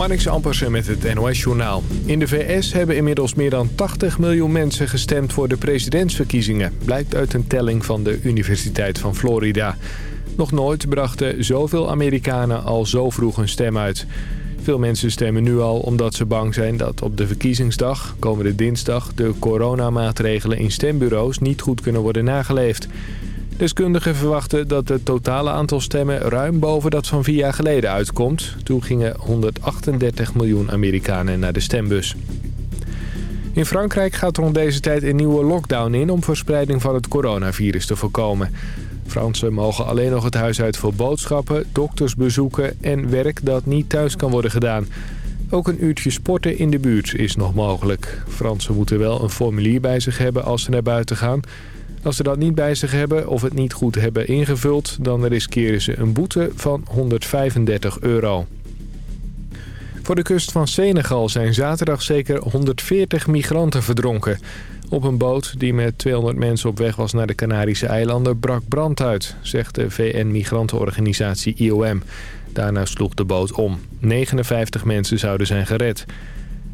Marnix Ampersen met het NOS-journaal. In de VS hebben inmiddels meer dan 80 miljoen mensen gestemd voor de presidentsverkiezingen. Blijkt uit een telling van de Universiteit van Florida. Nog nooit brachten zoveel Amerikanen al zo vroeg hun stem uit. Veel mensen stemmen nu al omdat ze bang zijn dat op de verkiezingsdag, komende dinsdag... de coronamaatregelen in stembureaus niet goed kunnen worden nageleefd. Deskundigen verwachten dat het totale aantal stemmen ruim boven dat van vier jaar geleden uitkomt. Toen gingen 138 miljoen Amerikanen naar de stembus. In Frankrijk gaat rond deze tijd een nieuwe lockdown in om verspreiding van het coronavirus te voorkomen. Fransen mogen alleen nog het huis uit voor boodschappen, doktersbezoeken en werk dat niet thuis kan worden gedaan. Ook een uurtje sporten in de buurt is nog mogelijk. Fransen moeten wel een formulier bij zich hebben als ze naar buiten gaan. Als ze dat niet bij zich hebben of het niet goed hebben ingevuld... dan riskeren ze een boete van 135 euro. Voor de kust van Senegal zijn zaterdag zeker 140 migranten verdronken. Op een boot die met 200 mensen op weg was naar de Canarische eilanden brak brand uit, zegt de VN-migrantenorganisatie IOM. Daarna sloeg de boot om. 59 mensen zouden zijn gered.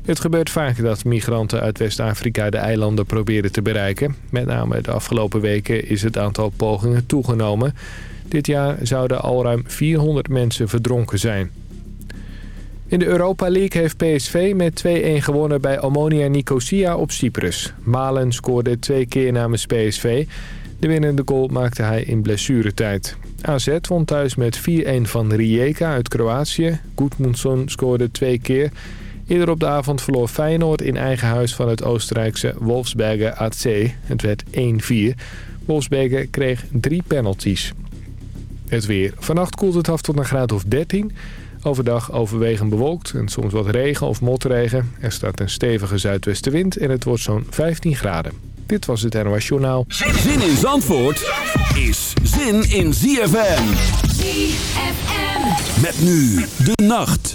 Het gebeurt vaak dat migranten uit West-Afrika de eilanden proberen te bereiken. Met name de afgelopen weken is het aantal pogingen toegenomen. Dit jaar zouden al ruim 400 mensen verdronken zijn. In de Europa League heeft PSV met 2-1 gewonnen bij Omonia Nicosia op Cyprus. Malen scoorde twee keer namens PSV. De winnende goal maakte hij in blessuretijd. AZ won thuis met 4-1 van Rijeka uit Kroatië. Gudmundsson scoorde twee keer... Eerder op de avond verloor Feyenoord in eigen huis van het Oostenrijkse Wolfsberger AC. Het werd 1-4. Wolfsberger kreeg drie penalties. Het weer. Vannacht koelt het af tot een graad of 13. Overdag overwegend bewolkt en soms wat regen of motregen. Er staat een stevige zuidwestenwind en het wordt zo'n 15 graden. Dit was het NOS Journaal. Zin in Zandvoort is zin in ZFM. ZFM. Met nu de nacht.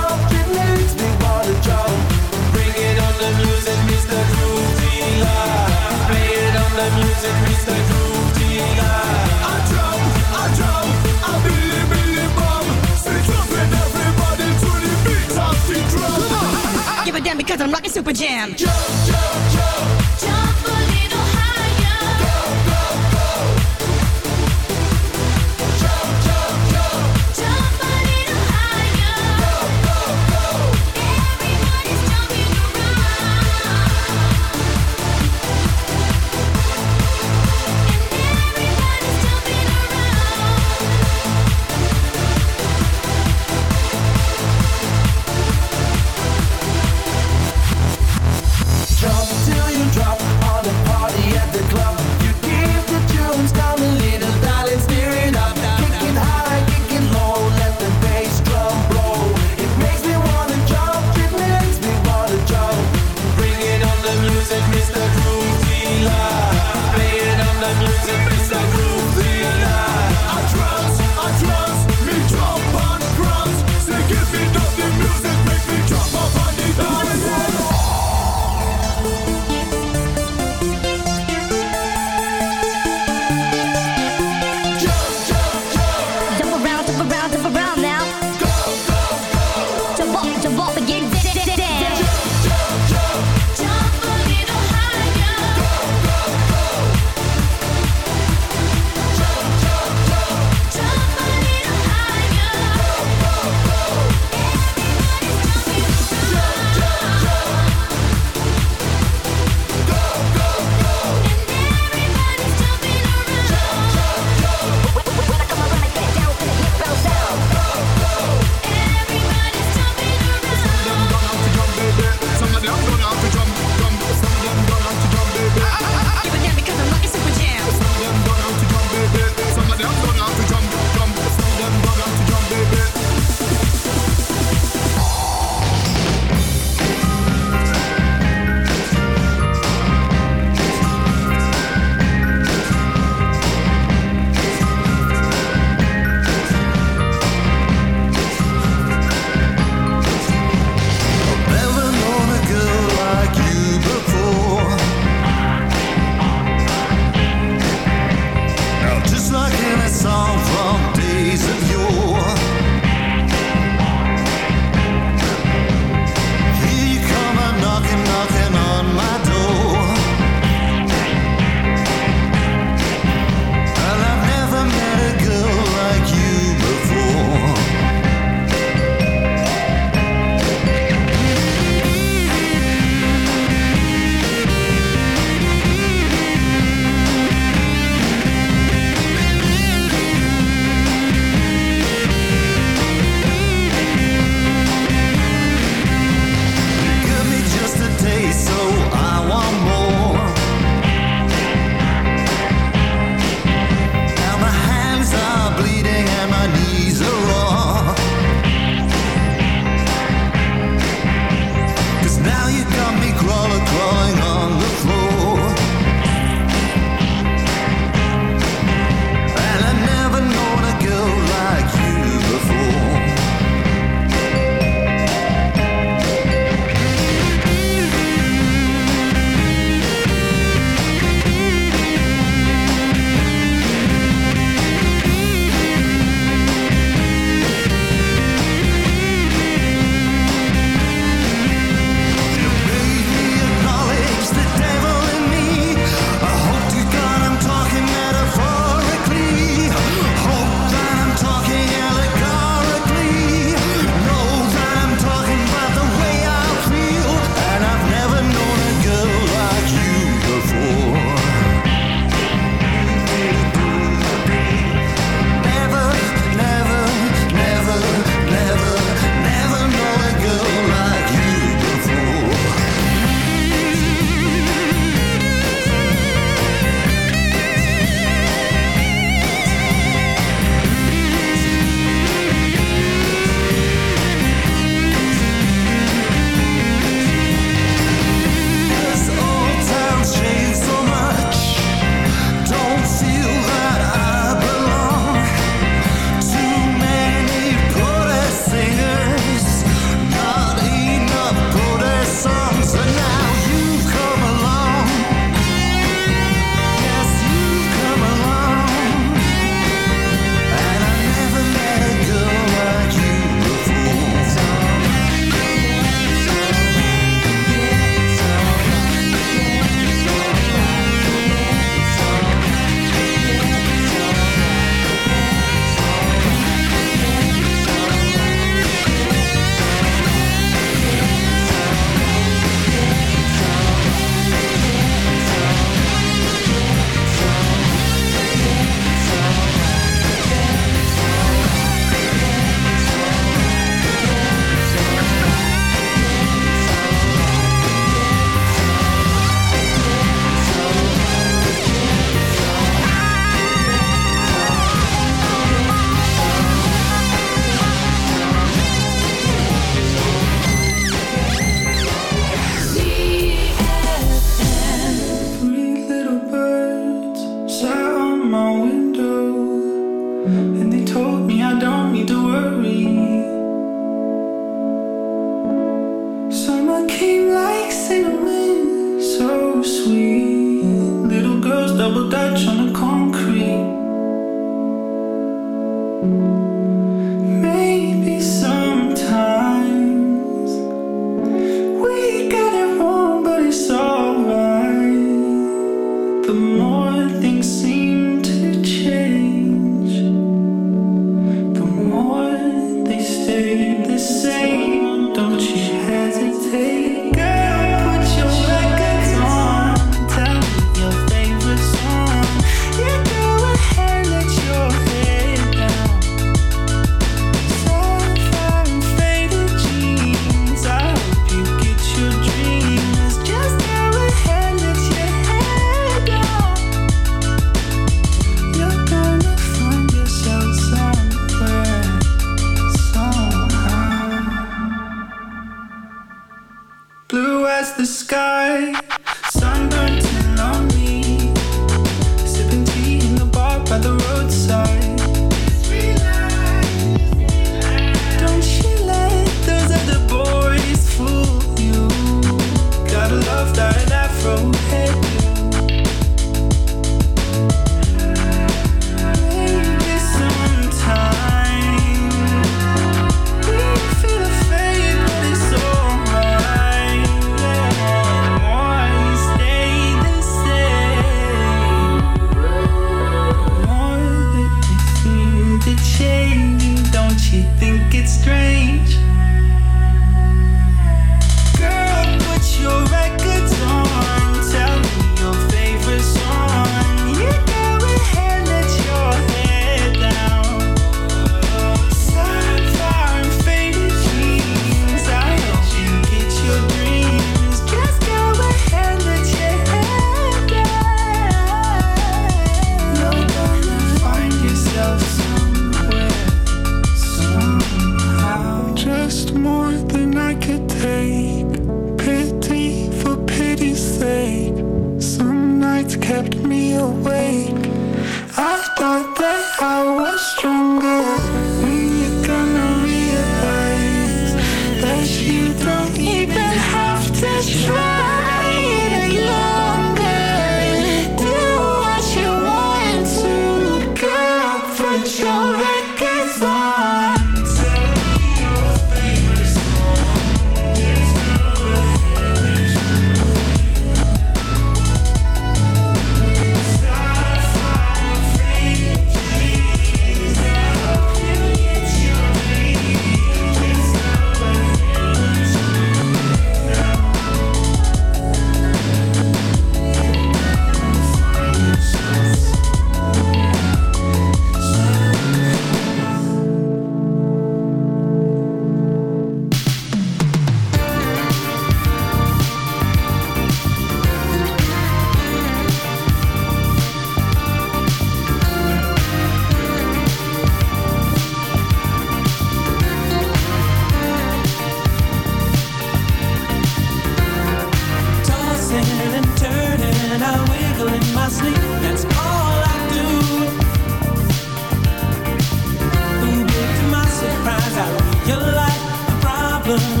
problem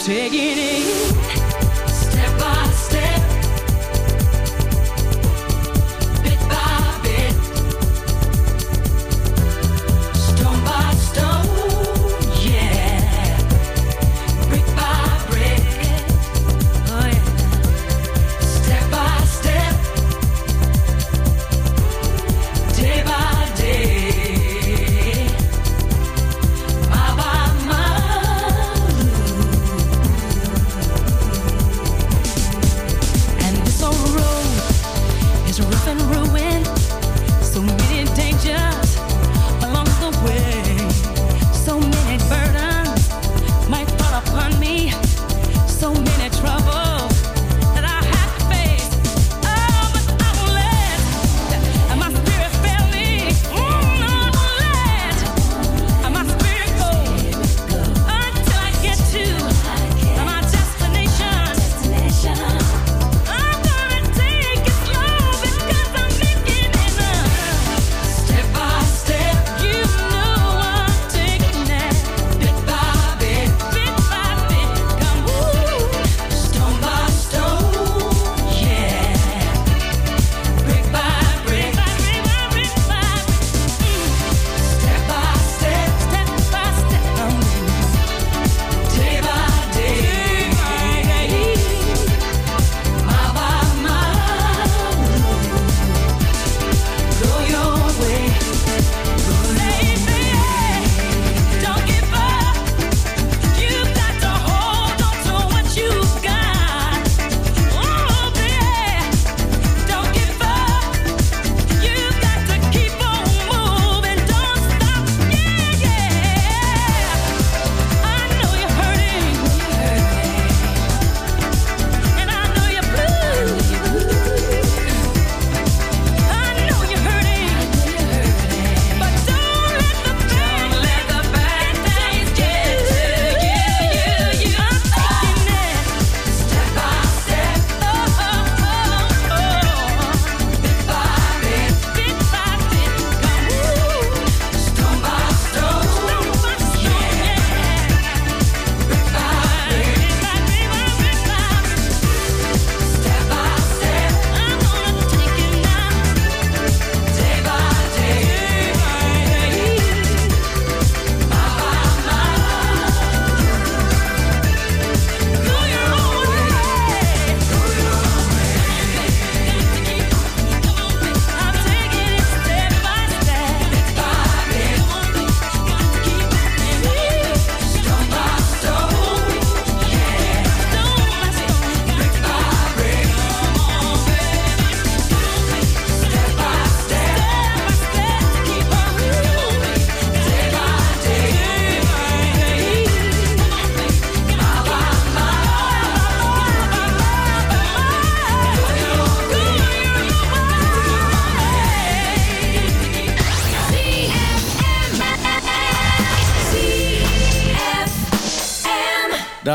taking it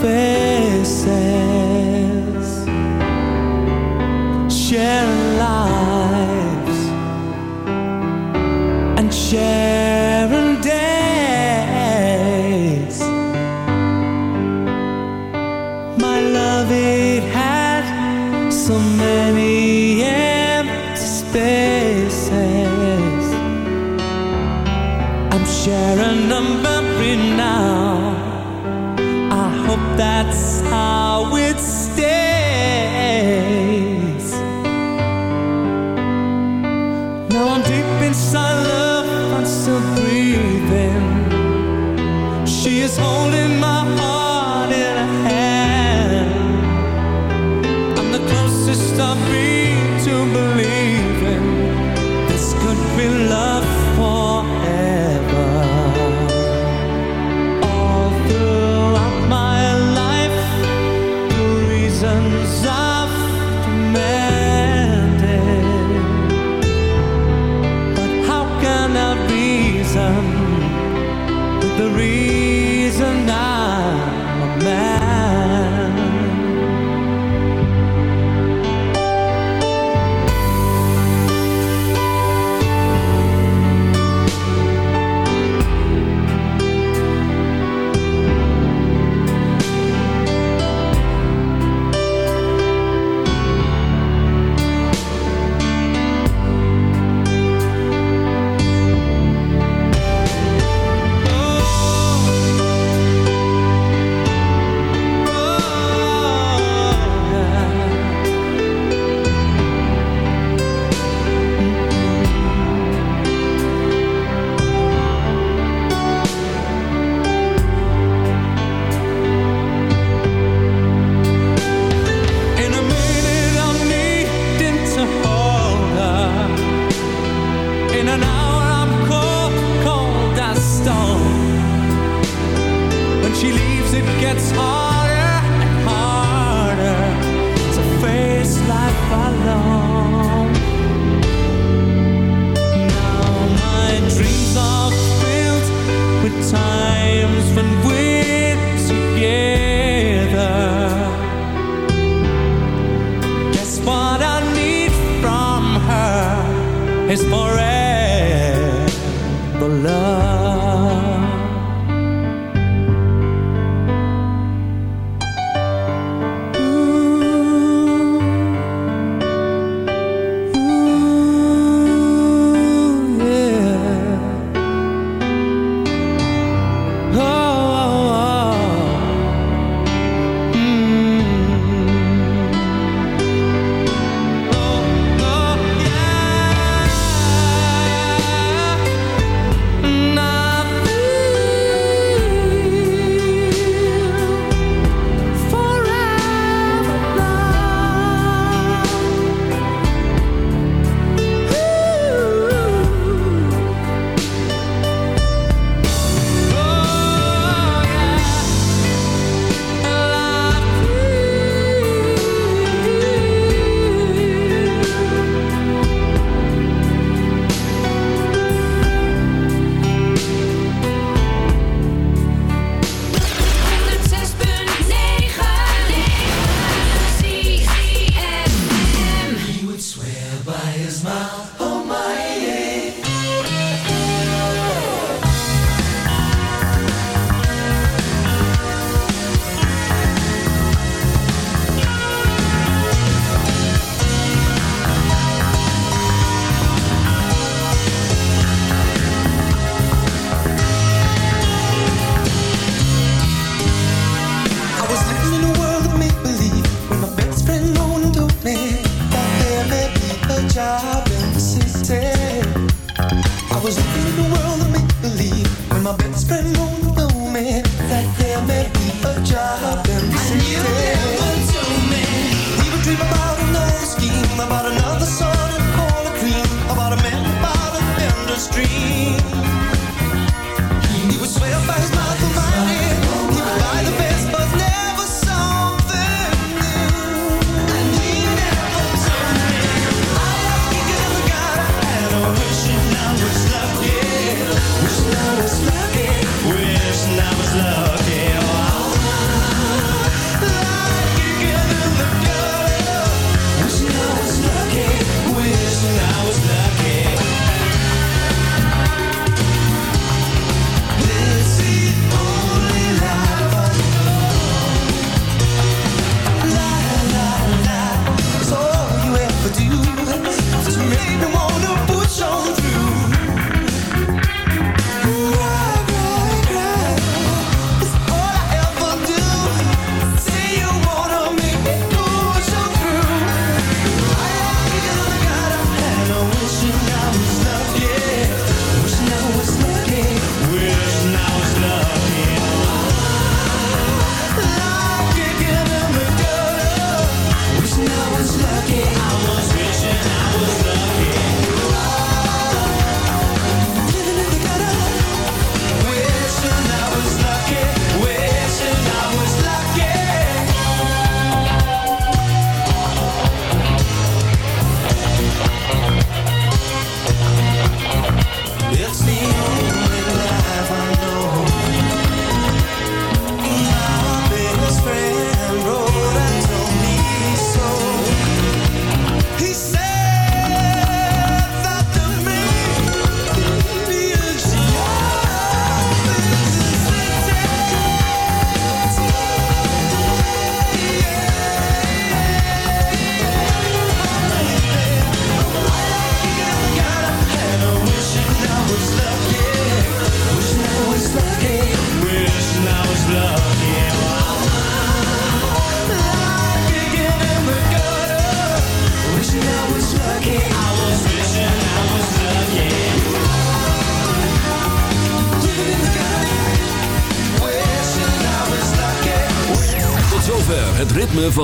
飞。